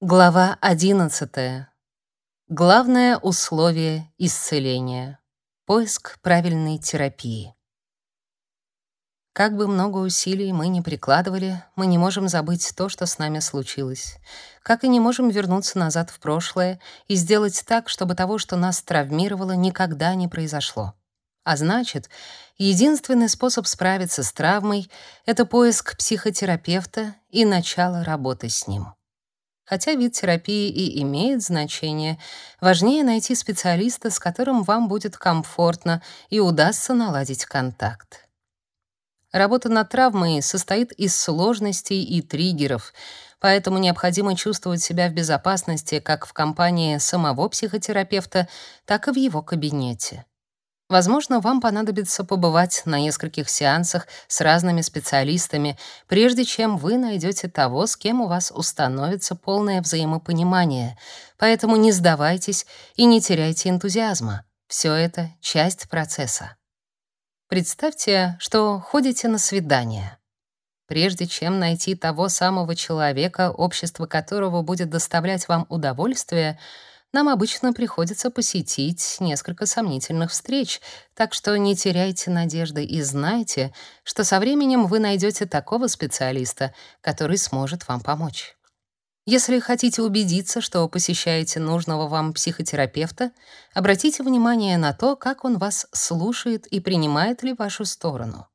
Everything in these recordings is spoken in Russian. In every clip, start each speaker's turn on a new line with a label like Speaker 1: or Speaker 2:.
Speaker 1: Глава 11. Главное условие исцеления. Поиск правильной терапии. Как бы много усилий мы ни прикладывали, мы не можем забыть то, что с нами случилось. Как и не можем вернуться назад в прошлое и сделать так, чтобы того, что нас травмировало, никогда не произошло. А значит, единственный способ справиться с травмой — это поиск психотерапевта и начало работы с ним. Хотя вид терапии и имеет значение, важнее найти специалиста, с которым вам будет комфортно и удастся наладить контакт. Работа над травмой состоит из сложностей и триггеров, поэтому необходимо чувствовать себя в безопасности как в компании самого психотерапевта, так и в его кабинете. Возможно, вам понадобится побывать на нескольких сеансах с разными специалистами, прежде чем вы найдете того, с кем у вас установится полное взаимопонимание. Поэтому не сдавайтесь и не теряйте энтузиазма. Все это часть процесса. Представьте, что ходите на свидание. Прежде чем найти того самого человека, общество которого будет доставлять вам удовольствие, нам обычно приходится посетить несколько сомнительных встреч, так что не теряйте надежды и знайте, что со временем вы найдете такого специалиста, который сможет вам помочь. Если хотите убедиться, что посещаете нужного вам психотерапевта, обратите внимание на то, как он вас слушает и принимает ли вашу сторону.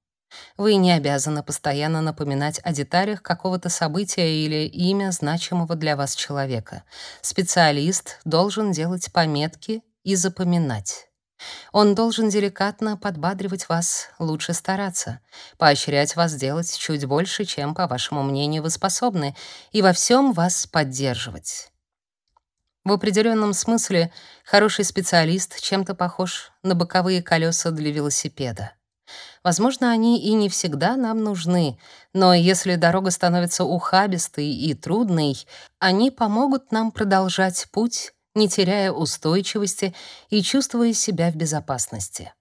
Speaker 1: Вы не обязаны постоянно напоминать о деталях какого-то события или имя значимого для вас человека. Специалист должен делать пометки и запоминать. Он должен деликатно подбадривать вас лучше стараться, поощрять вас делать чуть больше, чем, по вашему мнению, вы способны, и во всем вас поддерживать. В определенном смысле хороший специалист чем-то похож на боковые колеса для велосипеда. Возможно, они и не всегда нам нужны, но если дорога становится ухабистой и трудной, они помогут нам продолжать путь, не теряя устойчивости и чувствуя себя в безопасности.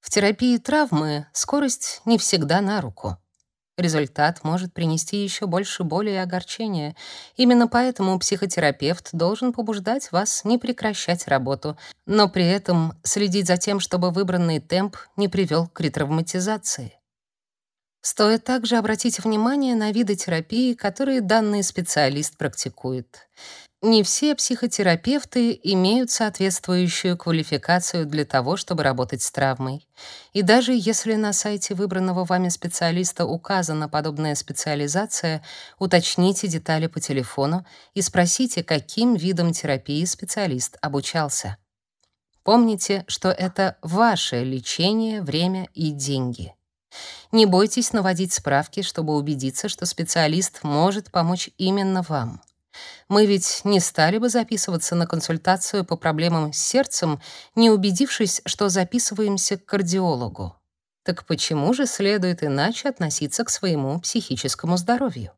Speaker 1: В терапии травмы скорость не всегда на руку. Результат может принести еще больше боли и огорчения. Именно поэтому психотерапевт должен побуждать вас не прекращать работу, но при этом следить за тем, чтобы выбранный темп не привел к ретравматизации. Стоит также обратить внимание на виды терапии, которые данный специалист практикует. Не все психотерапевты имеют соответствующую квалификацию для того, чтобы работать с травмой. И даже если на сайте выбранного вами специалиста указана подобная специализация, уточните детали по телефону и спросите, каким видом терапии специалист обучался. Помните, что это ваше лечение, время и деньги. Не бойтесь наводить справки, чтобы убедиться, что специалист может помочь именно вам. Мы ведь не стали бы записываться на консультацию по проблемам с сердцем, не убедившись, что записываемся к кардиологу. Так почему же следует иначе относиться к своему психическому здоровью?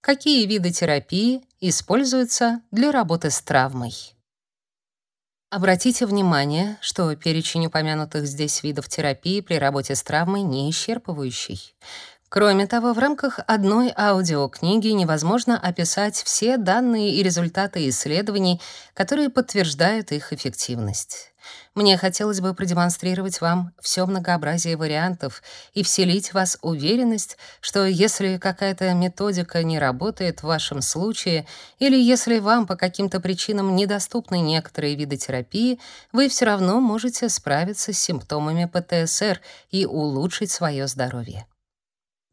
Speaker 1: Какие виды терапии используются для работы с травмой? Обратите внимание, что перечень упомянутых здесь видов терапии при работе с травмой не исчерпывающий. Кроме того, в рамках одной аудиокниги невозможно описать все данные и результаты исследований, которые подтверждают их эффективность. Мне хотелось бы продемонстрировать вам все многообразие вариантов и вселить в вас уверенность, что если какая-то методика не работает в вашем случае, или если вам по каким-то причинам недоступны некоторые виды терапии, вы все равно можете справиться с симптомами ПТСР и улучшить свое здоровье.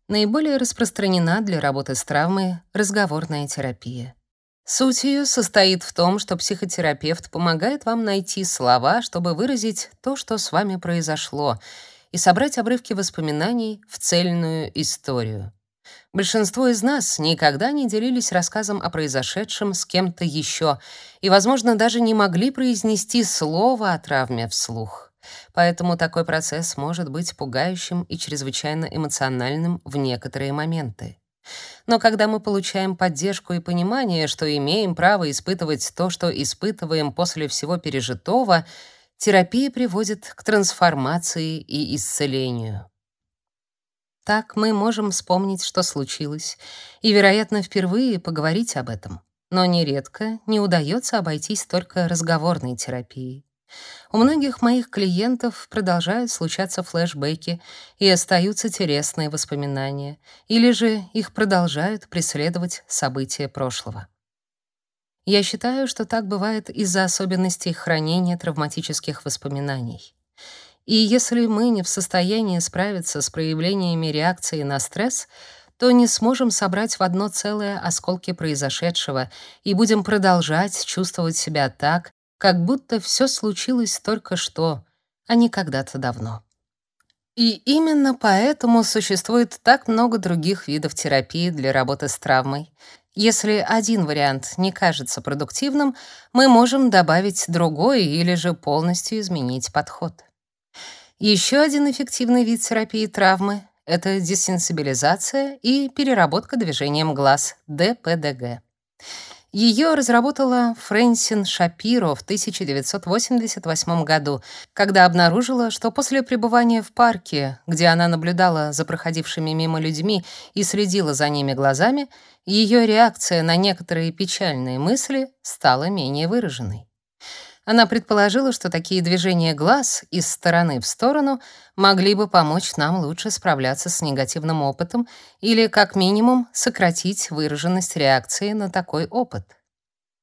Speaker 1: Наиболее распространена для работы с травмой разговорная терапия. Суть ее состоит в том, что психотерапевт помогает вам найти слова, чтобы выразить то, что с вами произошло, и собрать обрывки воспоминаний в цельную историю. Большинство из нас никогда не делились рассказом о произошедшем с кем-то еще и, возможно, даже не могли произнести слово о травме вслух. Поэтому такой процесс может быть пугающим и чрезвычайно эмоциональным в некоторые моменты. Но когда мы получаем поддержку и понимание, что имеем право испытывать то, что испытываем после всего пережитого, терапия приводит к трансформации и исцелению. Так мы можем вспомнить, что случилось, и, вероятно, впервые поговорить об этом. Но нередко не удается обойтись только разговорной терапией. У многих моих клиентов продолжают случаться флешбеки и остаются телесные воспоминания, или же их продолжают преследовать события прошлого. Я считаю, что так бывает из-за особенностей хранения травматических воспоминаний. И если мы не в состоянии справиться с проявлениями реакции на стресс, то не сможем собрать в одно целое осколки произошедшего и будем продолжать чувствовать себя так, как будто все случилось только что, а не когда-то давно. И именно поэтому существует так много других видов терапии для работы с травмой. Если один вариант не кажется продуктивным, мы можем добавить другой или же полностью изменить подход. Еще один эффективный вид терапии травмы — это десенсибилизация и переработка движением глаз, ДПДГ. Ее разработала Фрэнсин Шапиро в 1988 году, когда обнаружила, что после пребывания в парке, где она наблюдала за проходившими мимо людьми и следила за ними глазами, ее реакция на некоторые печальные мысли стала менее выраженной. Она предположила, что такие движения глаз из стороны в сторону могли бы помочь нам лучше справляться с негативным опытом или, как минимум, сократить выраженность реакции на такой опыт.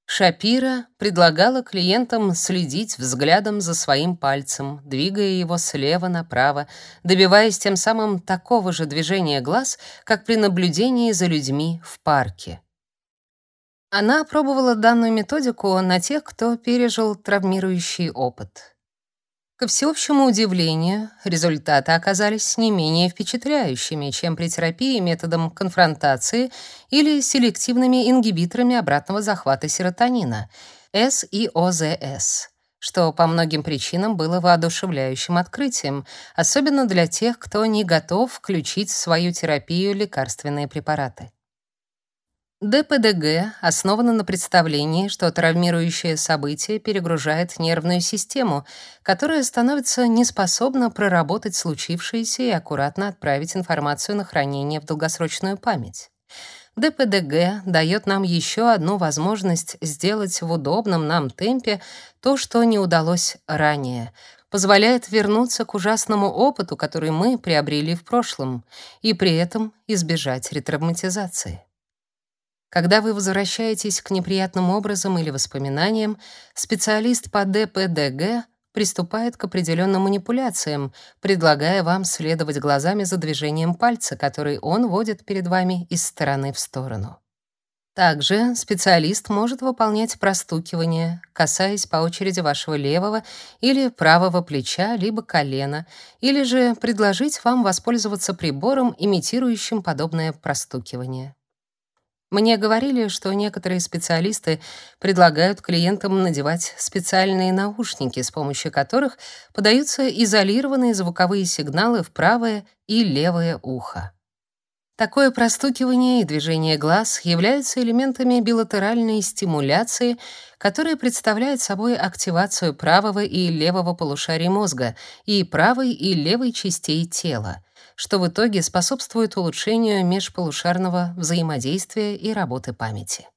Speaker 1: Шапира предлагала клиентам следить взглядом за своим пальцем, двигая его слева направо, добиваясь тем самым такого же движения глаз, как при наблюдении за людьми в парке. Она пробовала данную методику на тех, кто пережил травмирующий опыт. Ко всеобщему удивлению, результаты оказались не менее впечатляющими, чем при терапии методом конфронтации или селективными ингибиторами обратного захвата серотонина, СИОЗС, что по многим причинам было воодушевляющим открытием, особенно для тех, кто не готов включить в свою терапию лекарственные препараты. ДПДГ основано на представлении, что травмирующее событие перегружает нервную систему, которая становится неспособна проработать случившееся и аккуратно отправить информацию на хранение в долгосрочную память. ДПДГ дает нам еще одну возможность сделать в удобном нам темпе то, что не удалось ранее, позволяет вернуться к ужасному опыту, который мы приобрели в прошлом, и при этом избежать ретравматизации. Когда вы возвращаетесь к неприятным образам или воспоминаниям, специалист по ДПДГ приступает к определенным манипуляциям, предлагая вам следовать глазами за движением пальца, который он водит перед вами из стороны в сторону. Также специалист может выполнять простукивание, касаясь по очереди вашего левого или правого плеча либо колена, или же предложить вам воспользоваться прибором, имитирующим подобное простукивание. Мне говорили, что некоторые специалисты предлагают клиентам надевать специальные наушники, с помощью которых подаются изолированные звуковые сигналы в правое и левое ухо. Такое простукивание и движение глаз являются элементами билатеральной стимуляции, которая представляет собой активацию правого и левого полушарий мозга и правой и левой частей тела — что в итоге способствует улучшению межполушарного взаимодействия и работы памяти.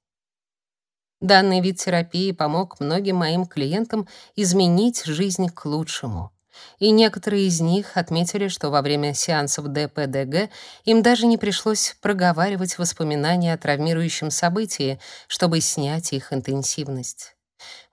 Speaker 1: Данный вид терапии помог многим моим клиентам изменить жизнь к лучшему. И некоторые из них отметили, что во время сеансов ДПДГ им даже не пришлось проговаривать воспоминания о травмирующем событии, чтобы снять их интенсивность.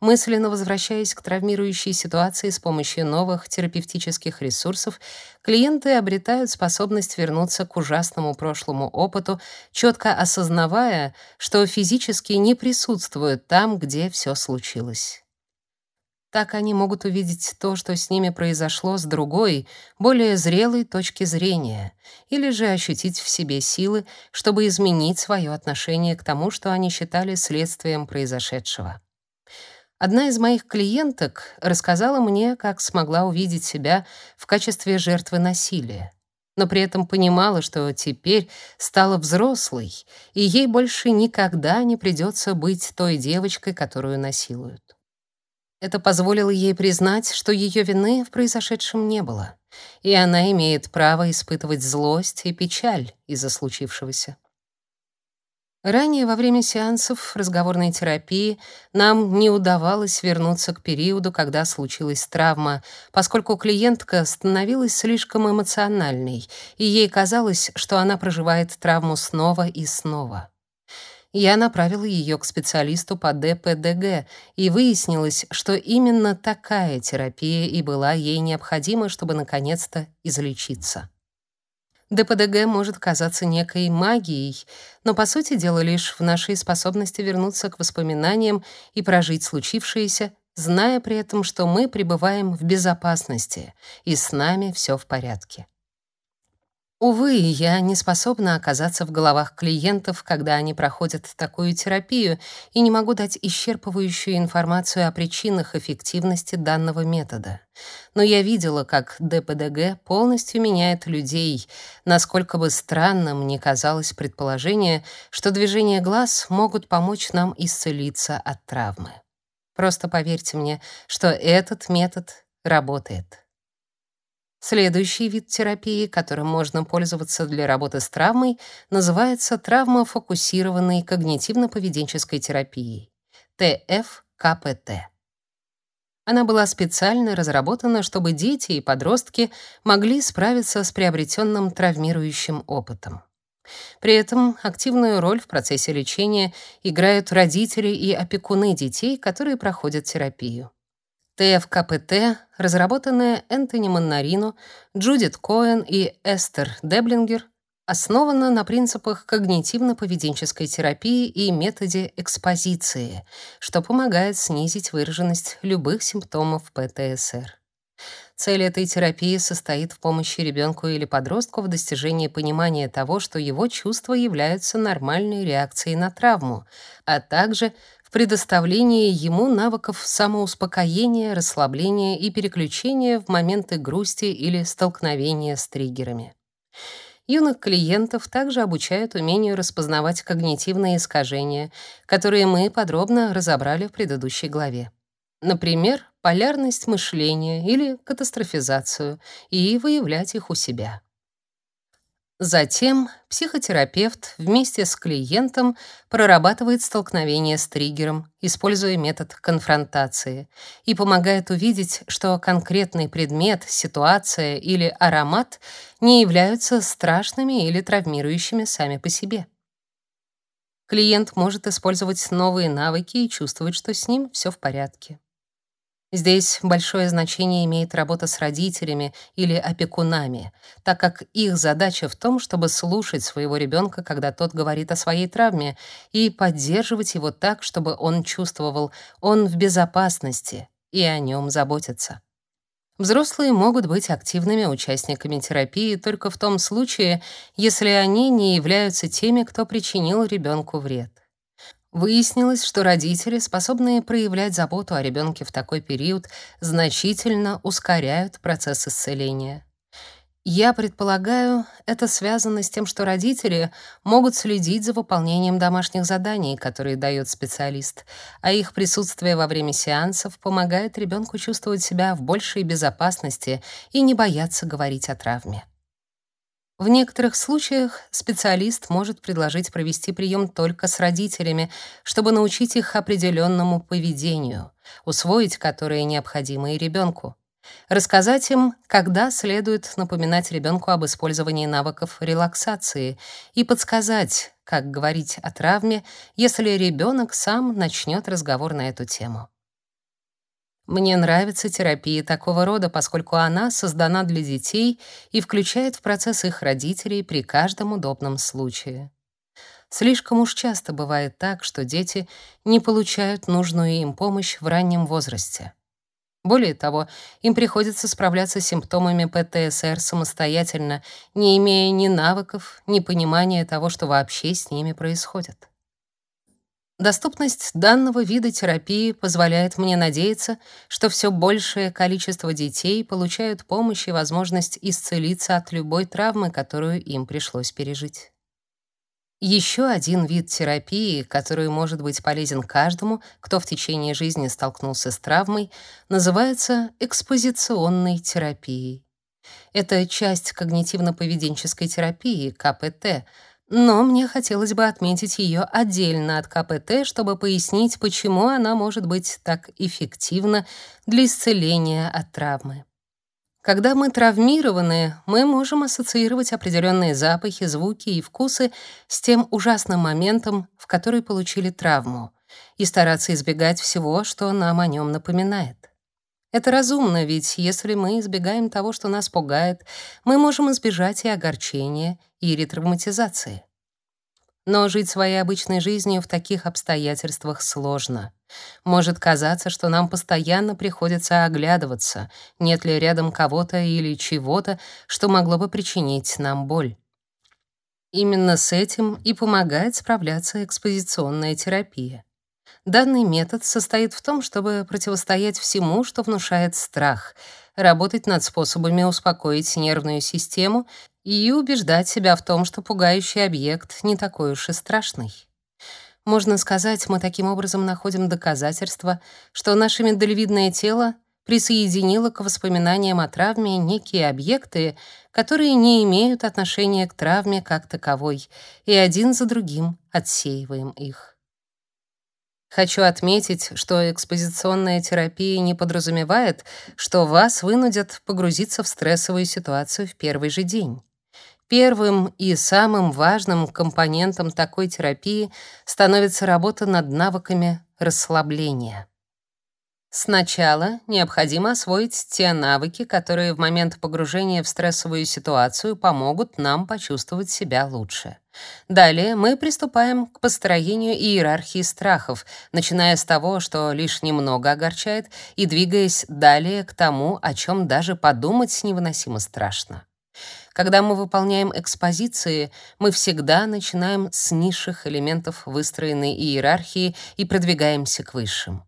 Speaker 1: Мысленно возвращаясь к травмирующей ситуации с помощью новых терапевтических ресурсов, клиенты обретают способность вернуться к ужасному прошлому опыту, четко осознавая, что физически не присутствуют там, где все случилось. Так они могут увидеть то, что с ними произошло с другой, более зрелой точки зрения, или же ощутить в себе силы, чтобы изменить свое отношение к тому, что они считали следствием произошедшего. Одна из моих клиенток рассказала мне, как смогла увидеть себя в качестве жертвы насилия, но при этом понимала, что теперь стала взрослой, и ей больше никогда не придется быть той девочкой, которую насилуют. Это позволило ей признать, что ее вины в произошедшем не было, и она имеет право испытывать злость и печаль из-за случившегося. Ранее во время сеансов разговорной терапии нам не удавалось вернуться к периоду, когда случилась травма, поскольку клиентка становилась слишком эмоциональной, и ей казалось, что она проживает травму снова и снова. Я направила ее к специалисту по ДПДГ, и выяснилось, что именно такая терапия и была ей необходима, чтобы наконец-то излечиться. ДПДГ может казаться некой магией, но по сути дела лишь в нашей способности вернуться к воспоминаниям и прожить случившееся, зная при этом, что мы пребываем в безопасности и с нами все в порядке. Увы, я не способна оказаться в головах клиентов, когда они проходят такую терапию, и не могу дать исчерпывающую информацию о причинах эффективности данного метода. Но я видела, как ДПДГ полностью меняет людей, насколько бы странным ни казалось предположение, что движения глаз могут помочь нам исцелиться от травмы. Просто поверьте мне, что этот метод работает. Следующий вид терапии, которым можно пользоваться для работы с травмой, называется травмофокусированной когнитивно-поведенческой терапией, ТФКПТ. Она была специально разработана, чтобы дети и подростки могли справиться с приобретенным травмирующим опытом. При этом активную роль в процессе лечения играют родители и опекуны детей, которые проходят терапию. ТФКПТ, разработанная Энтони Маннарино, Джудит Коэн и Эстер Деблингер, основана на принципах когнитивно-поведенческой терапии и методе экспозиции, что помогает снизить выраженность любых симптомов ПТСР. Цель этой терапии состоит в помощи ребенку или подростку в достижении понимания того, что его чувства являются нормальной реакцией на травму, а также предоставлении ему навыков самоуспокоения, расслабления и переключения в моменты грусти или столкновения с триггерами. Юных клиентов также обучают умению распознавать когнитивные искажения, которые мы подробно разобрали в предыдущей главе. Например, полярность мышления или катастрофизацию, и выявлять их у себя. Затем психотерапевт вместе с клиентом прорабатывает столкновение с триггером, используя метод конфронтации, и помогает увидеть, что конкретный предмет, ситуация или аромат не являются страшными или травмирующими сами по себе. Клиент может использовать новые навыки и чувствовать, что с ним все в порядке. Здесь большое значение имеет работа с родителями или опекунами, так как их задача в том, чтобы слушать своего ребенка, когда тот говорит о своей травме, и поддерживать его так, чтобы он чувствовал, он в безопасности и о нем заботиться. Взрослые могут быть активными участниками терапии только в том случае, если они не являются теми, кто причинил ребенку вред. Выяснилось, что родители, способные проявлять заботу о ребенке в такой период, значительно ускоряют процесс исцеления. Я предполагаю, это связано с тем, что родители могут следить за выполнением домашних заданий, которые дает специалист, а их присутствие во время сеансов помогает ребенку чувствовать себя в большей безопасности и не бояться говорить о травме. В некоторых случаях специалист может предложить провести прием только с родителями, чтобы научить их определенному поведению, усвоить которое необходимо и ребенку. Рассказать им, когда следует напоминать ребенку об использовании навыков релаксации и подсказать, как говорить о травме, если ребенок сам начнет разговор на эту тему. Мне нравится терапия такого рода, поскольку она создана для детей и включает в процесс их родителей при каждом удобном случае. Слишком уж часто бывает так, что дети не получают нужную им помощь в раннем возрасте. Более того, им приходится справляться с симптомами ПТСР самостоятельно, не имея ни навыков, ни понимания того, что вообще с ними происходит. Доступность данного вида терапии позволяет мне надеяться, что все большее количество детей получают помощь и возможность исцелиться от любой травмы, которую им пришлось пережить. Еще один вид терапии, который может быть полезен каждому, кто в течение жизни столкнулся с травмой, называется экспозиционной терапией. Это часть когнитивно-поведенческой терапии, КПТ, но мне хотелось бы отметить ее отдельно от КПТ, чтобы пояснить, почему она может быть так эффективна для исцеления от травмы. Когда мы травмированы, мы можем ассоциировать определенные запахи, звуки и вкусы с тем ужасным моментом, в который получили травму, и стараться избегать всего, что нам о нем напоминает. Это разумно, ведь если мы избегаем того, что нас пугает, мы можем избежать и огорчения, и ретравматизации. Но жить своей обычной жизнью в таких обстоятельствах сложно. Может казаться, что нам постоянно приходится оглядываться, нет ли рядом кого-то или чего-то, что могло бы причинить нам боль. Именно с этим и помогает справляться экспозиционная терапия. Данный метод состоит в том, чтобы противостоять всему, что внушает страх, работать над способами успокоить нервную систему и убеждать себя в том, что пугающий объект не такой уж и страшный. Можно сказать, мы таким образом находим доказательства, что наше миндалевидное тело присоединило к воспоминаниям о травме некие объекты, которые не имеют отношения к травме как таковой, и один за другим отсеиваем их. Хочу отметить, что экспозиционная терапия не подразумевает, что вас вынудят погрузиться в стрессовую ситуацию в первый же день. Первым и самым важным компонентом такой терапии становится работа над навыками расслабления. Сначала необходимо освоить те навыки, которые в момент погружения в стрессовую ситуацию помогут нам почувствовать себя лучше. Далее мы приступаем к построению иерархии страхов, начиная с того, что лишь немного огорчает, и двигаясь далее к тому, о чем даже подумать невыносимо страшно. Когда мы выполняем экспозиции, мы всегда начинаем с низших элементов выстроенной иерархии и продвигаемся к высшим.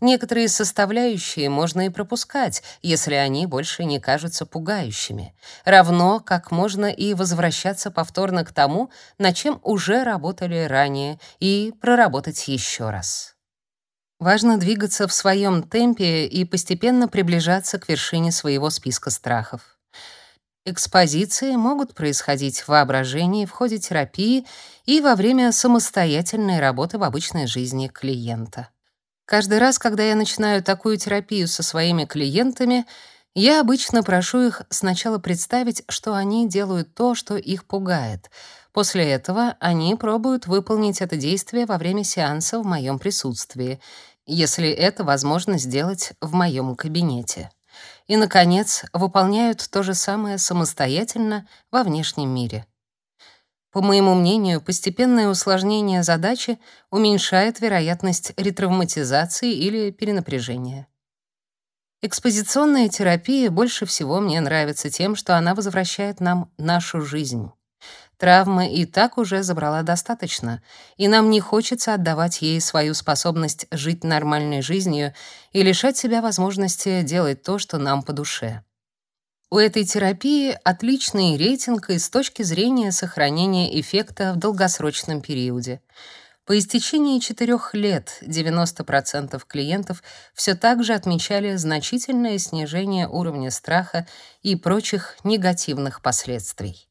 Speaker 1: Некоторые составляющие можно и пропускать, если они больше не кажутся пугающими, равно как можно и возвращаться повторно к тому, над чем уже работали ранее, и проработать еще раз. Важно двигаться в своем темпе и постепенно приближаться к вершине своего списка страхов. Экспозиции могут происходить в воображении в ходе терапии и во время самостоятельной работы в обычной жизни клиента. Каждый раз, когда я начинаю такую терапию со своими клиентами, я обычно прошу их сначала представить, что они делают то, что их пугает. После этого они пробуют выполнить это действие во время сеанса в моем присутствии, если это возможно сделать в моем кабинете и, наконец, выполняют то же самое самостоятельно во внешнем мире. По моему мнению, постепенное усложнение задачи уменьшает вероятность ретравматизации или перенапряжения. Экспозиционная терапия больше всего мне нравится тем, что она возвращает нам нашу жизнь. Травма и так уже забрала достаточно, и нам не хочется отдавать ей свою способность жить нормальной жизнью и лишать себя возможности делать то, что нам по душе. У этой терапии отличный рейтинг и с точки зрения сохранения эффекта в долгосрочном периоде. По истечении четырех лет 90% клиентов все так же отмечали значительное снижение уровня страха и прочих негативных последствий.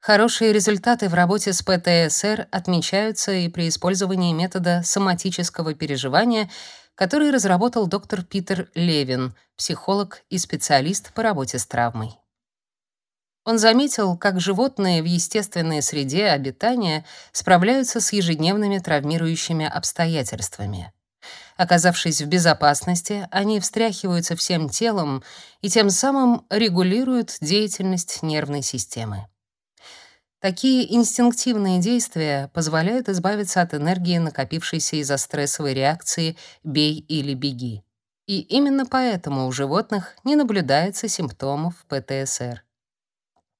Speaker 1: Хорошие результаты в работе с ПТСР отмечаются и при использовании метода соматического переживания, который разработал доктор Питер Левин, психолог и специалист по работе с травмой. Он заметил, как животные в естественной среде обитания справляются с ежедневными травмирующими обстоятельствами. Оказавшись в безопасности, они встряхиваются всем телом и тем самым регулируют деятельность нервной системы. Такие инстинктивные действия позволяют избавиться от энергии, накопившейся из-за стрессовой реакции «бей или беги». И именно поэтому у животных не наблюдается симптомов ПТСР.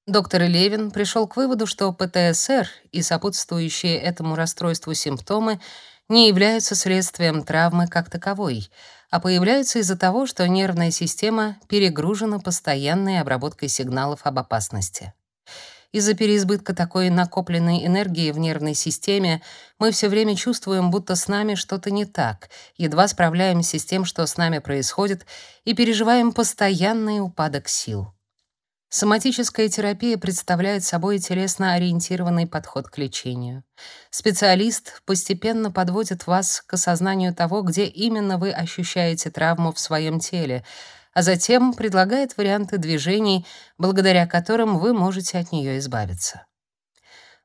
Speaker 1: Доктор Левин пришел к выводу, что ПТСР и сопутствующие этому расстройству симптомы не являются следствием травмы как таковой, а появляются из-за того, что нервная система перегружена постоянной обработкой сигналов об опасности. Из-за переизбытка такой накопленной энергии в нервной системе мы все время чувствуем, будто с нами что-то не так, едва справляемся с тем, что с нами происходит, и переживаем постоянный упадок сил. Соматическая терапия представляет собой телесно-ориентированный подход к лечению. Специалист постепенно подводит вас к осознанию того, где именно вы ощущаете травму в своем теле, а затем предлагает варианты движений, благодаря которым вы можете от нее избавиться.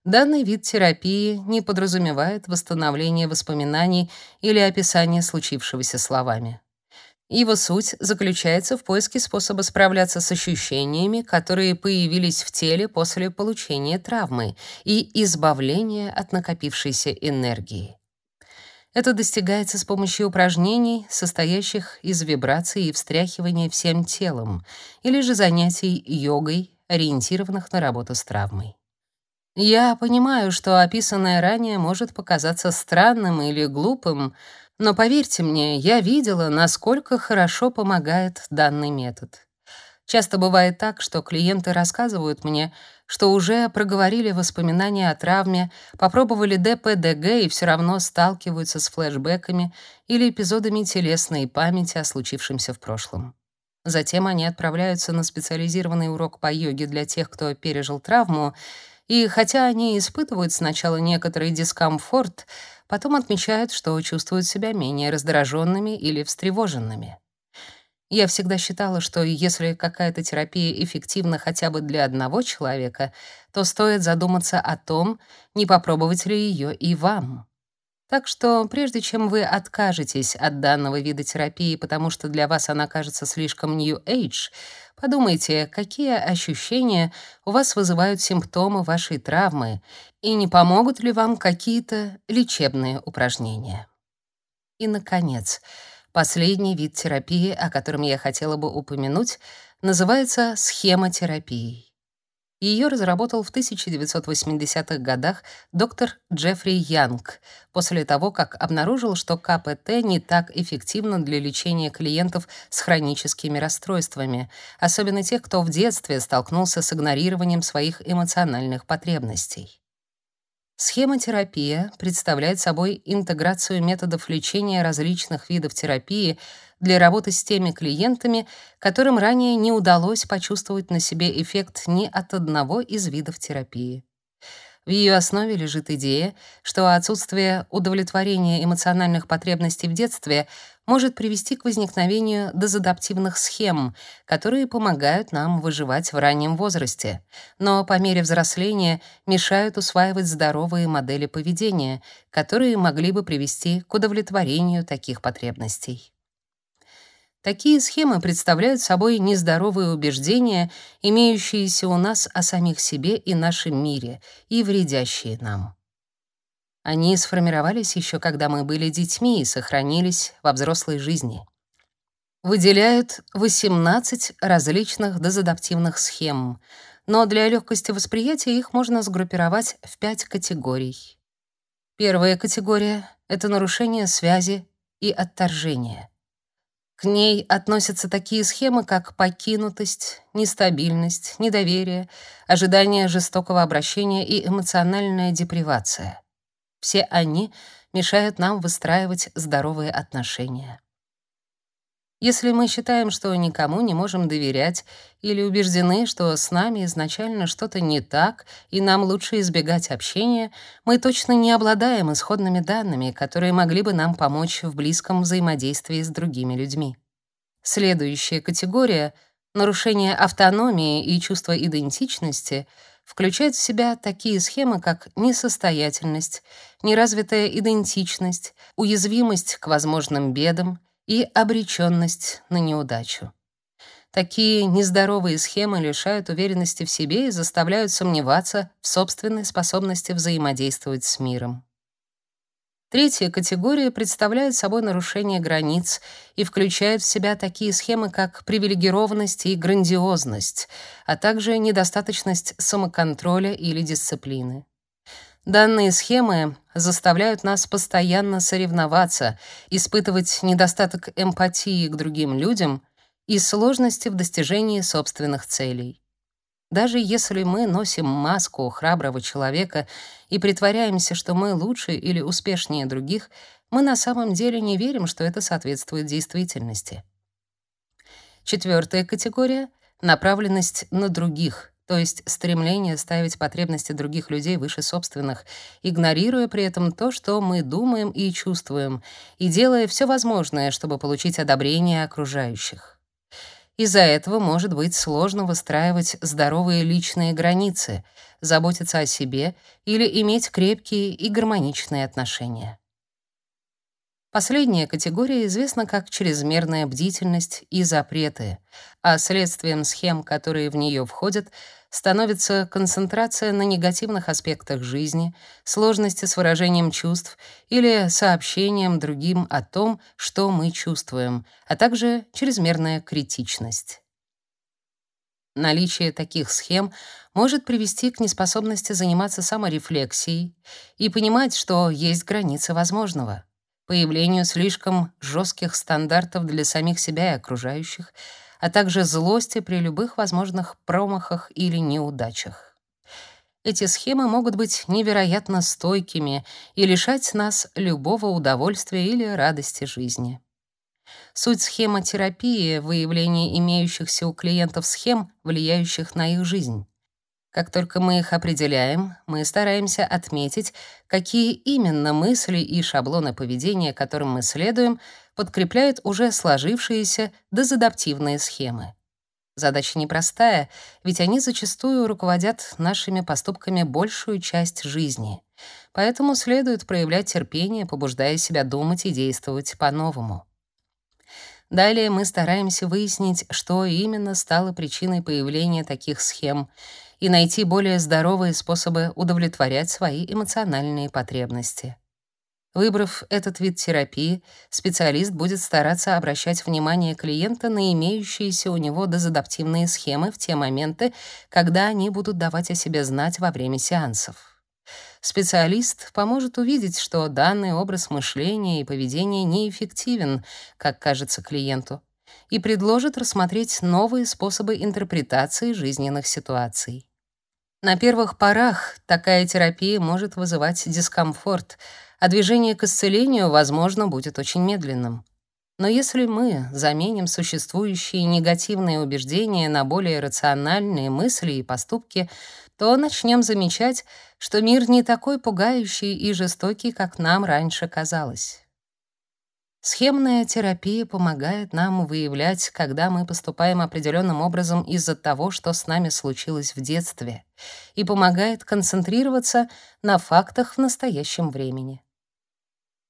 Speaker 1: Данный вид терапии не подразумевает восстановление воспоминаний или описание случившегося словами. Его суть заключается в поиске способа справляться с ощущениями, которые появились в теле после получения травмы, и избавления от накопившейся энергии. Это достигается с помощью упражнений, состоящих из вибраций и встряхивания всем телом, или же занятий йогой, ориентированных на работу с травмой. Я понимаю, что описанное ранее может показаться странным или глупым, но поверьте мне, я видела, насколько хорошо помогает данный метод. Часто бывает так, что клиенты рассказывают мне, что уже проговорили воспоминания о травме, попробовали ДПДГ и все равно сталкиваются с флешбэками или эпизодами телесной памяти о случившемся в прошлом. Затем они отправляются на специализированный урок по йоге для тех, кто пережил травму, и хотя они испытывают сначала некоторый дискомфорт, потом отмечают, что чувствуют себя менее раздраженными или встревоженными. Я всегда считала, что если какая-то терапия эффективна хотя бы для одного человека, то стоит задуматься о том, не попробовать ли ее и вам. Так что прежде чем вы откажетесь от данного вида терапии, потому что для вас она кажется слишком New Age, подумайте, какие ощущения у вас вызывают симптомы вашей травмы и не помогут ли вам какие-то лечебные упражнения. И, наконец, последний вид терапии, о котором я хотела бы упомянуть, называется схемотерапией. Ее разработал в 1980-х годах доктор Джеффри Янг после того, как обнаружил, что КПТ не так эффективно для лечения клиентов с хроническими расстройствами, особенно тех, кто в детстве столкнулся с игнорированием своих эмоциональных потребностей. Схемотерапия представляет собой интеграцию методов лечения различных видов терапии для работы с теми клиентами, которым ранее не удалось почувствовать на себе эффект ни от одного из видов терапии. В ее основе лежит идея, что отсутствие удовлетворения эмоциональных потребностей в детстве может привести к возникновению дезадаптивных схем, которые помогают нам выживать в раннем возрасте, но по мере взросления мешают усваивать здоровые модели поведения, которые могли бы привести к удовлетворению таких потребностей. Такие схемы представляют собой нездоровые убеждения, имеющиеся у нас о самих себе и нашем мире, и вредящие нам. Они сформировались еще когда мы были детьми и сохранились во взрослой жизни. Выделяют 18 различных дезадаптивных схем, но для легкости восприятия их можно сгруппировать в пять категорий. Первая категория — это нарушение связи и отторжение — к ней относятся такие схемы, как покинутость, нестабильность, недоверие, ожидание жестокого обращения и эмоциональная депривация. Все они мешают нам выстраивать здоровые отношения. Если мы считаем, что никому не можем доверять или убеждены, что с нами изначально что-то не так и нам лучше избегать общения, мы точно не обладаем исходными данными, которые могли бы нам помочь в близком взаимодействии с другими людьми. Следующая категория нарушение автономии и чувства идентичности включает в себя такие схемы, как несостоятельность, неразвитая идентичность, уязвимость к возможным бедам, и обречённость на неудачу. Такие нездоровые схемы лишают уверенности в себе и заставляют сомневаться в собственной способности взаимодействовать с миром. Третья категория представляет собой нарушение границ и включает в себя такие схемы, как привилегированность и грандиозность, а также недостаточность самоконтроля или дисциплины. Данные схемы заставляют нас постоянно соревноваться, испытывать недостаток эмпатии к другим людям и сложности в достижении собственных целей. Даже если мы носим маску храброго человека и притворяемся, что мы лучше или успешнее других, мы на самом деле не верим, что это соответствует действительности. Четвертая категория направленность на других, то есть стремление ставить потребности других людей выше собственных, игнорируя при этом то, что мы думаем и чувствуем, и делая все возможное, чтобы получить одобрение окружающих. Из-за этого может быть сложно выстраивать здоровые личные границы, заботиться о себе или иметь крепкие и гармоничные отношения. Последняя категория известна как чрезмерная бдительность и запреты, а следствием схем, которые в нее входят, становится концентрация на негативных аспектах жизни, сложности с выражением чувств или сообщением другим о том, что мы чувствуем, а также чрезмерная критичность. Наличие таких схем может привести к неспособности заниматься саморефлексией и понимать, что есть границы возможного появлению слишком жестких стандартов для самих себя и окружающих, а также злости при любых возможных промахах или неудачах. Эти схемы могут быть невероятно стойкими и лишать нас любого удовольствия или радости жизни. Суть схемотерапии — выявление имеющихся у клиентов схем, влияющих на их жизнь. Как только мы их определяем, мы стараемся отметить, какие именно мысли и шаблоны поведения, которым мы следуем, подкрепляют уже сложившиеся дезадаптивные схемы. Задача непростая, ведь они зачастую руководят нашими поступками большую часть жизни. Поэтому следует проявлять терпение, побуждая себя думать и действовать по-новому. Далее мы стараемся выяснить, что именно стало причиной появления таких схем — и найти более здоровые способы удовлетворять свои эмоциональные потребности. Выбрав этот вид терапии, специалист будет стараться обращать внимание клиента на имеющиеся у него дезадаптивные схемы в те моменты, когда они будут давать о себе знать во время сеансов. Специалист поможет увидеть, что данный образ мышления и поведения неэффективен, как кажется клиенту, и предложит рассмотреть новые способы интерпретации жизненных ситуаций. На первых порах такая терапия может вызывать дискомфорт, а движение к исцелению, возможно, будет очень медленным. Но если мы заменим существующие негативные убеждения на более рациональные мысли и поступки, то начнем замечать, что мир не такой пугающий и жестокий, как нам раньше казалось. Схемная терапия помогает нам выявлять, когда мы поступаем определенным образом из-за того, что с нами случилось в детстве, и помогает концентрироваться на фактах в настоящем времени.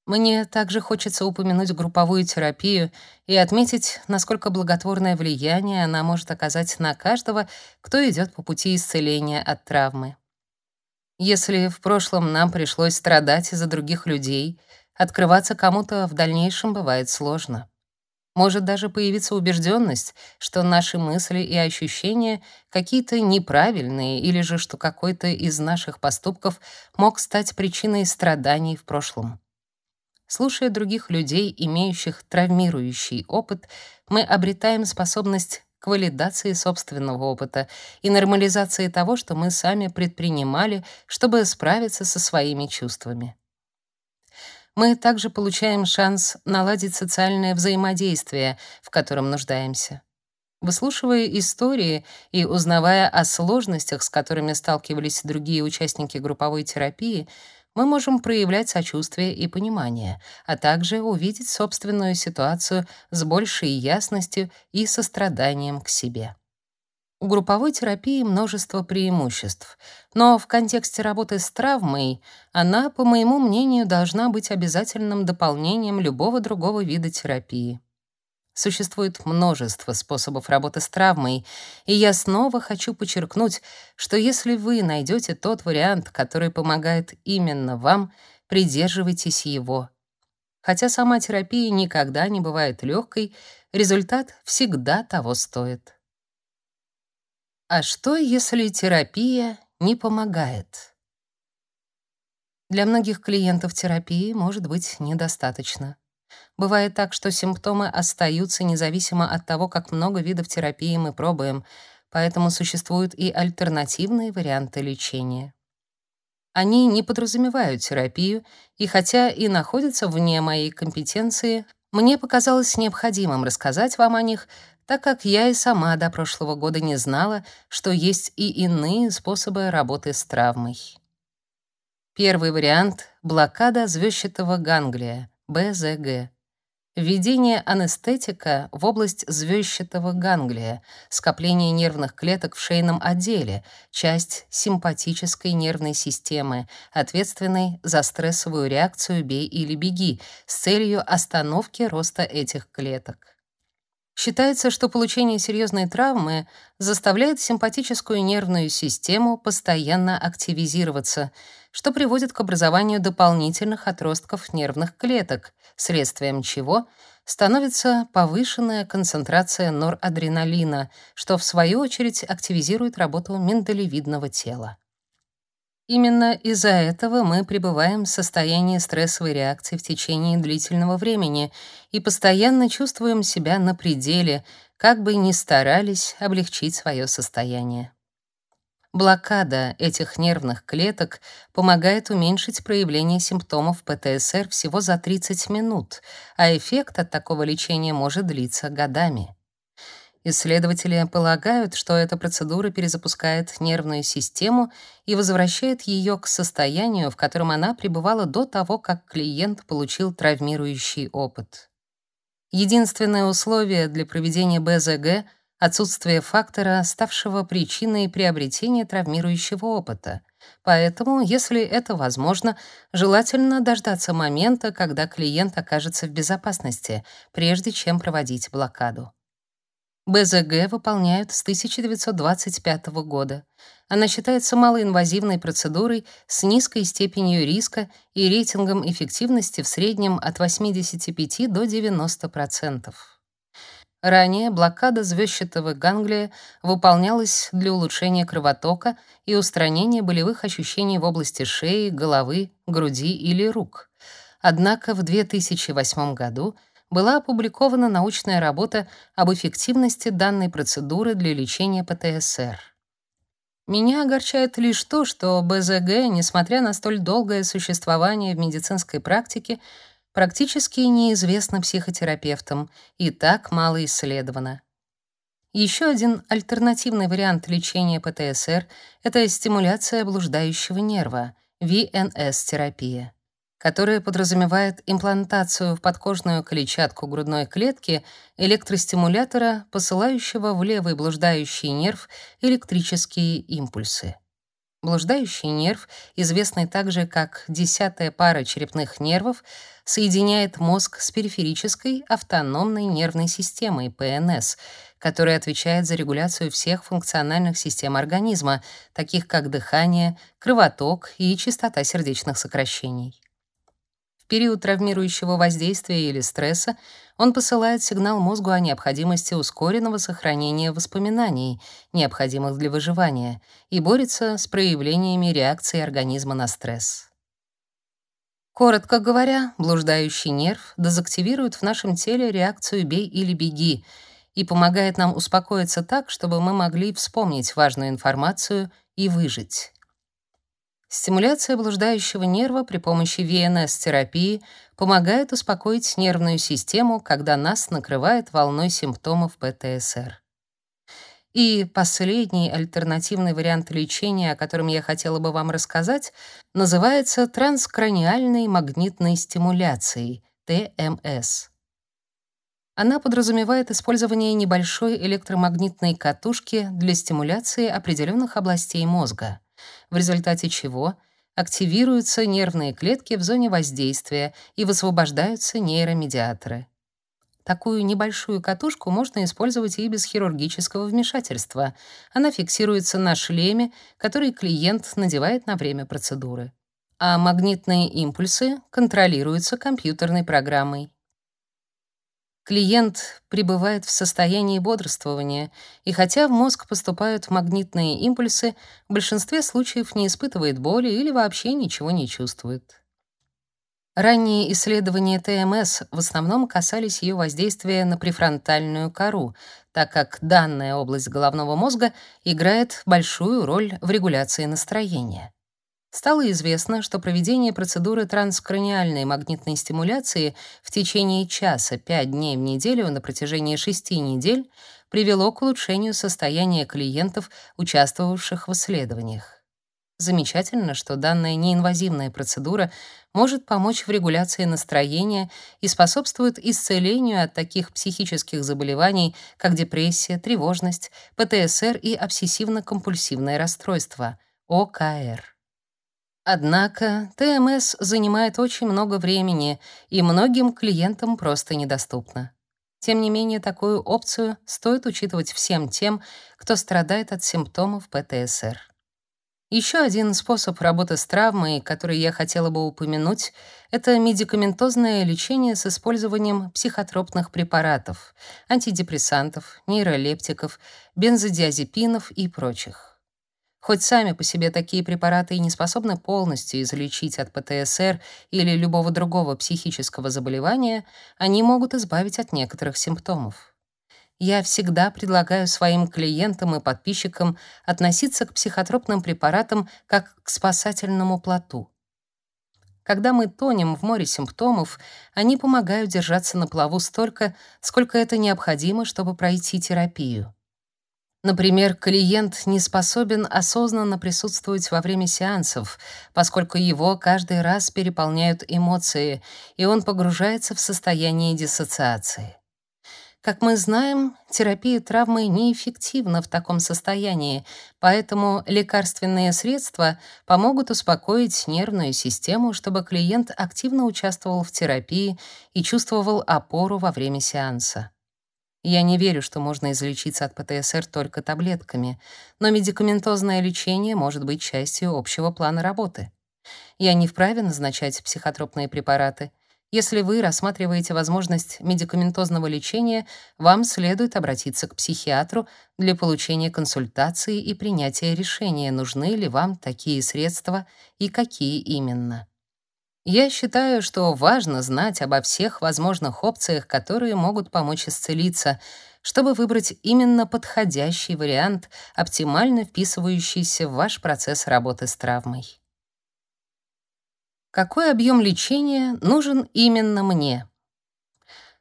Speaker 1: Мне также хочется упомянуть групповую терапию и отметить, насколько благотворное влияние она может оказать на каждого, кто идет по пути исцеления от травмы. Если в прошлом нам пришлось страдать из-за других людей — Открываться кому-то в дальнейшем бывает сложно. Может даже появиться убежденность, что наши мысли и ощущения какие-то неправильные или же что какой-то из наших поступков мог стать причиной страданий в прошлом. Слушая других людей, имеющих травмирующий опыт, мы обретаем способность к валидации собственного опыта и нормализации того, что мы сами предпринимали, чтобы справиться со своими чувствами мы также получаем шанс наладить социальное взаимодействие, в котором нуждаемся. Выслушивая истории и узнавая о сложностях, с которыми сталкивались другие участники групповой терапии, мы можем проявлять сочувствие и понимание, а также увидеть собственную ситуацию с большей ясностью и состраданием к себе. У групповой терапии множество преимуществ, но в контексте работы с травмой она, по моему мнению, должна быть обязательным дополнением любого другого вида терапии. Существует множество способов работы с травмой, и я снова хочу подчеркнуть, что если вы найдете тот вариант, который помогает именно вам, придерживайтесь его. Хотя сама терапия никогда не бывает легкой, результат всегда того стоит. А что, если терапия не помогает? Для многих клиентов терапии может быть недостаточно. Бывает так, что симптомы остаются независимо от того, как много видов терапии мы пробуем, поэтому существуют и альтернативные варианты лечения. Они не подразумевают терапию, и хотя и находятся вне моей компетенции, мне показалось необходимым рассказать вам о них, так как я и сама до прошлого года не знала, что есть и иные способы работы с травмой. Первый вариант — блокада звёздчатого ганглия, БЗГ. Введение анестетика в область звёздчатого ганглия, скопление нервных клеток в шейном отделе, часть симпатической нервной системы, ответственной за стрессовую реакцию «бей или беги» с целью остановки роста этих клеток. Считается, что получение серьезной травмы заставляет симпатическую нервную систему постоянно активизироваться, что приводит к образованию дополнительных отростков нервных клеток, следствием чего становится повышенная концентрация норадреналина, что в свою очередь активизирует работу миндалевидного тела. Именно из-за этого мы пребываем в состоянии стрессовой реакции в течение длительного времени и постоянно чувствуем себя на пределе, как бы ни старались облегчить свое состояние. Блокада этих нервных клеток помогает уменьшить проявление симптомов ПТСР всего за 30 минут, а эффект от такого лечения может длиться годами. Исследователи полагают, что эта процедура перезапускает нервную систему и возвращает ее к состоянию, в котором она пребывала до того, как клиент получил травмирующий опыт. Единственное условие для проведения БЗГ — отсутствие фактора, ставшего причиной приобретения травмирующего опыта. Поэтому, если это возможно, желательно дождаться момента, когда клиент окажется в безопасности, прежде чем проводить блокаду. БЗГ выполняют с 1925 года. Она считается малоинвазивной процедурой с низкой степенью риска и рейтингом эффективности в среднем от 85 до 90%. Ранее блокада звёздчатого ганглия выполнялась для улучшения кровотока и устранения болевых ощущений в области шеи, головы, груди или рук. Однако в 2008 году была опубликована научная работа об эффективности данной процедуры для лечения ПТСР. Меня огорчает лишь то, что БЗГ, несмотря на столь долгое существование в медицинской практике, практически неизвестно психотерапевтам и так мало исследовано. Еще один альтернативный вариант лечения ПТСР — это стимуляция блуждающего нерва, ВНС-терапия которое подразумевает имплантацию в подкожную клетчатку грудной клетки электростимулятора, посылающего в левый блуждающий нерв электрические импульсы. Блуждающий нерв, известный также как десятая пара черепных нервов, соединяет мозг с периферической автономной нервной системой ПНС, которая отвечает за регуляцию всех функциональных систем организма, таких как дыхание, кровоток и частота сердечных сокращений период травмирующего воздействия или стресса он посылает сигнал мозгу о необходимости ускоренного сохранения воспоминаний, необходимых для выживания, и борется с проявлениями реакции организма на стресс. Коротко говоря, блуждающий нерв дезактивирует в нашем теле реакцию «бей или беги» и помогает нам успокоиться так, чтобы мы могли вспомнить важную информацию и выжить. Стимуляция блуждающего нерва при помощи ВНС-терапии помогает успокоить нервную систему, когда нас накрывает волной симптомов ПТСР. И последний альтернативный вариант лечения, о котором я хотела бы вам рассказать, называется транскраниальной магнитной стимуляцией, ТМС. Она подразумевает использование небольшой электромагнитной катушки для стимуляции определенных областей мозга в результате чего активируются нервные клетки в зоне воздействия и высвобождаются нейромедиаторы. Такую небольшую катушку можно использовать и без хирургического вмешательства. Она фиксируется на шлеме, который клиент надевает на время процедуры. А магнитные импульсы контролируются компьютерной программой. Клиент пребывает в состоянии бодрствования, и хотя в мозг поступают магнитные импульсы, в большинстве случаев не испытывает боли или вообще ничего не чувствует. Ранние исследования ТМС в основном касались ее воздействия на префронтальную кору, так как данная область головного мозга играет большую роль в регуляции настроения. Стало известно, что проведение процедуры транскраниальной магнитной стимуляции в течение часа 5 дней в неделю на протяжении 6 недель привело к улучшению состояния клиентов, участвовавших в исследованиях. Замечательно, что данная неинвазивная процедура может помочь в регуляции настроения и способствует исцелению от таких психических заболеваний, как депрессия, тревожность, ПТСР и обсессивно-компульсивное расстройство, ОКР. Однако ТМС занимает очень много времени и многим клиентам просто недоступна. Тем не менее, такую опцию стоит учитывать всем тем, кто страдает от симптомов ПТСР. Еще один способ работы с травмой, который я хотела бы упомянуть, это медикаментозное лечение с использованием психотропных препаратов, антидепрессантов, нейролептиков, бензодиазепинов и прочих. Хоть сами по себе такие препараты и не способны полностью излечить от ПТСР или любого другого психического заболевания, они могут избавить от некоторых симптомов. Я всегда предлагаю своим клиентам и подписчикам относиться к психотропным препаратам как к спасательному плоту. Когда мы тонем в море симптомов, они помогают держаться на плаву столько, сколько это необходимо, чтобы пройти терапию. Например, клиент не способен осознанно присутствовать во время сеансов, поскольку его каждый раз переполняют эмоции, и он погружается в состояние диссоциации. Как мы знаем, терапия травмы неэффективна в таком состоянии, поэтому лекарственные средства помогут успокоить нервную систему, чтобы клиент активно участвовал в терапии и чувствовал опору во время сеанса. Я не верю, что можно излечиться от ПТСР только таблетками, но медикаментозное лечение может быть частью общего плана работы. Я не вправе назначать психотропные препараты. Если вы рассматриваете возможность медикаментозного лечения, вам следует обратиться к психиатру для получения консультации и принятия решения, нужны ли вам такие средства и какие именно. Я считаю, что важно знать обо всех возможных опциях, которые могут помочь исцелиться, чтобы выбрать именно подходящий вариант, оптимально вписывающийся в ваш процесс работы с травмой. Какой объем лечения нужен именно мне?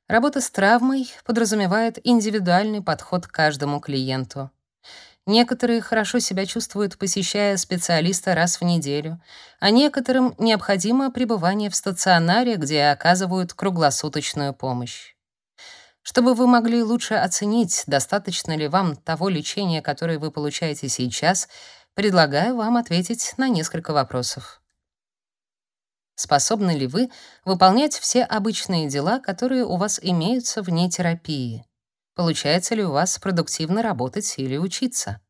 Speaker 1: Работа с травмой подразумевает индивидуальный подход к каждому клиенту. Некоторые хорошо себя чувствуют, посещая специалиста раз в неделю, а некоторым необходимо пребывание в стационаре, где оказывают круглосуточную помощь. Чтобы вы могли лучше оценить, достаточно ли вам того лечения, которое вы получаете сейчас, предлагаю вам ответить на несколько вопросов. Способны ли вы выполнять все обычные дела, которые у вас имеются вне терапии? Получается ли у вас продуктивно работать или учиться?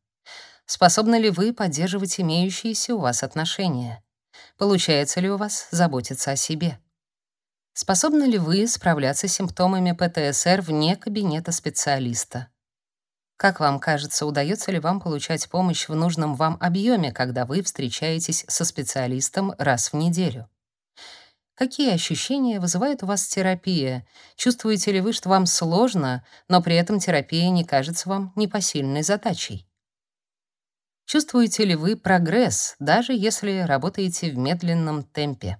Speaker 1: Способны ли вы поддерживать имеющиеся у вас отношения? Получается ли у вас заботиться о себе? Способны ли вы справляться с симптомами ПТСР вне кабинета специалиста? Как вам кажется, удается ли вам получать помощь в нужном вам объеме, когда вы встречаетесь со специалистом раз в неделю? Какие ощущения вызывает у вас терапия? Чувствуете ли вы, что вам сложно, но при этом терапия не кажется вам непосильной задачей? Чувствуете ли вы прогресс, даже если работаете в медленном темпе?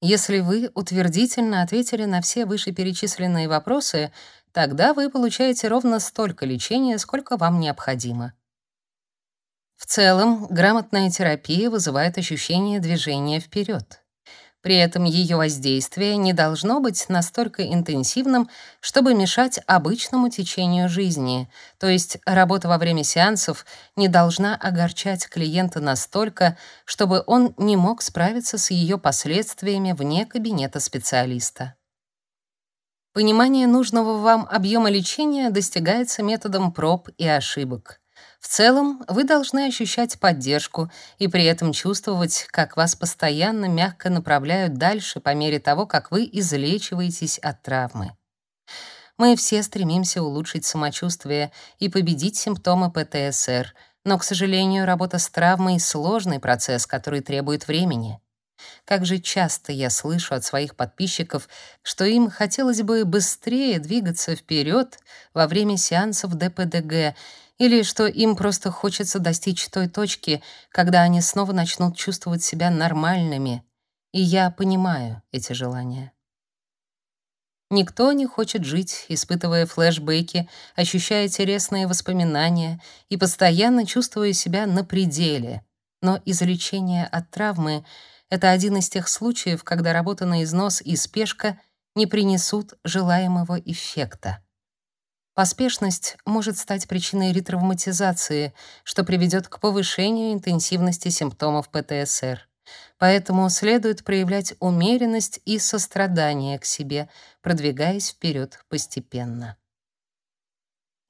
Speaker 1: Если вы утвердительно ответили на все вышеперечисленные вопросы, тогда вы получаете ровно столько лечения, сколько вам необходимо. В целом, грамотная терапия вызывает ощущение движения вперед. При этом ее воздействие не должно быть настолько интенсивным, чтобы мешать обычному течению жизни. То есть работа во время сеансов не должна огорчать клиента настолько, чтобы он не мог справиться с ее последствиями вне кабинета специалиста. Понимание нужного вам объема лечения достигается методом проб и ошибок. В целом, вы должны ощущать поддержку и при этом чувствовать, как вас постоянно мягко направляют дальше по мере того, как вы излечиваетесь от травмы. Мы все стремимся улучшить самочувствие и победить симптомы ПТСР, но, к сожалению, работа с травмой — сложный процесс, который требует времени. Как же часто я слышу от своих подписчиков, что им хотелось бы быстрее двигаться вперед во время сеансов ДПДГ, или что им просто хочется достичь той точки, когда они снова начнут чувствовать себя нормальными. И я понимаю эти желания. Никто не хочет жить, испытывая флешбеки, ощущая интересные воспоминания и постоянно чувствуя себя на пределе. Но излечение от травмы — это один из тех случаев, когда работа на износ и спешка не принесут желаемого эффекта. Поспешность может стать причиной ретравматизации, что приведет к повышению интенсивности симптомов ПТСР. Поэтому следует проявлять умеренность и сострадание к себе, продвигаясь вперед постепенно.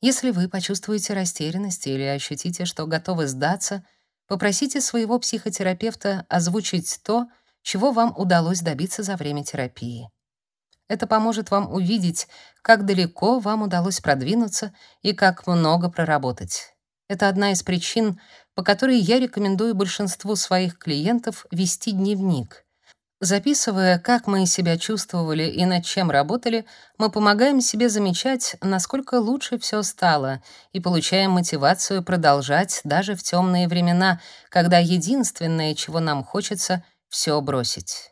Speaker 1: Если вы почувствуете растерянность или ощутите, что готовы сдаться, попросите своего психотерапевта озвучить то, чего вам удалось добиться за время терапии. Это поможет вам увидеть, как далеко вам удалось продвинуться и как много проработать. Это одна из причин, по которой я рекомендую большинству своих клиентов вести дневник. Записывая, как мы себя чувствовали и над чем работали, мы помогаем себе замечать, насколько лучше все стало, и получаем мотивацию продолжать даже в темные времена, когда единственное, чего нам хочется, все бросить.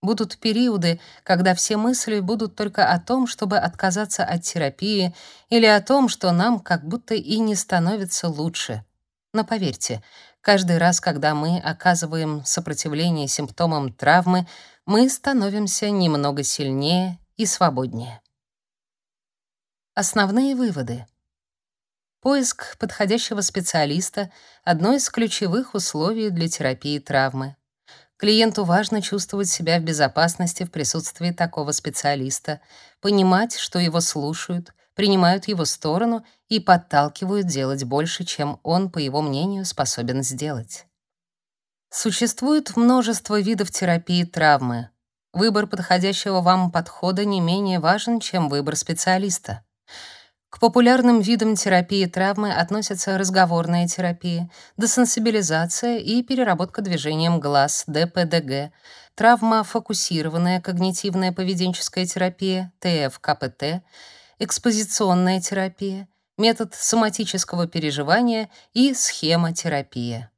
Speaker 1: Будут периоды, когда все мысли будут только о том, чтобы отказаться от терапии или о том, что нам как будто и не становится лучше. Но поверьте, каждый раз, когда мы оказываем сопротивление симптомам травмы, мы становимся немного сильнее и свободнее. Основные выводы. Поиск подходящего специалиста — одно из ключевых условий для терапии травмы. Клиенту важно чувствовать себя в безопасности в присутствии такого специалиста, понимать, что его слушают, принимают его сторону и подталкивают делать больше, чем он, по его мнению, способен сделать. Существует множество видов терапии травмы. Выбор подходящего вам подхода не менее важен, чем выбор специалиста. К популярным видам терапии травмы относятся разговорная терапия, десенсибилизация и переработка движением глаз, ДПДГ, травма-фокусированная когнитивная поведенческая терапия, ТФ-КПТ, экспозиционная терапия, метод соматического переживания и схемотерапия.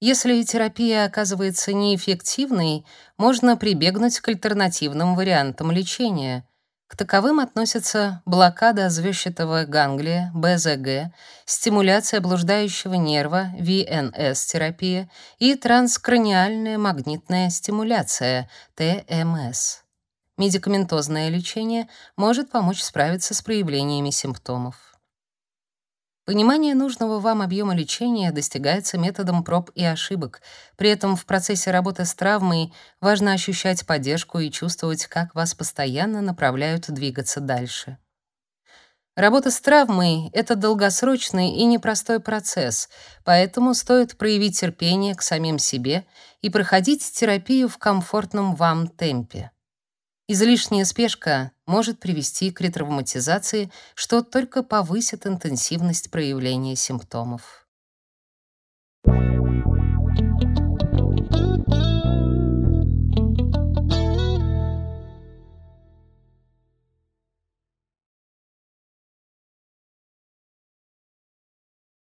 Speaker 1: Если терапия оказывается неэффективной, можно прибегнуть к альтернативным вариантам лечения — к таковым относятся блокада звёздчатого ганглия, БЗГ, стимуляция блуждающего нерва, ВНС-терапия и транскраниальная магнитная стимуляция, ТМС. Медикаментозное лечение может помочь справиться с проявлениями симптомов. Понимание нужного вам объема лечения достигается методом проб и ошибок. При этом в процессе работы с травмой важно ощущать поддержку и чувствовать, как вас постоянно направляют двигаться дальше. Работа с травмой — это долгосрочный и непростой процесс, поэтому стоит проявить терпение к самим себе и проходить терапию в комфортном вам темпе. Излишняя спешка может привести к ретравматизации, что только повысит интенсивность проявления симптомов. Thank you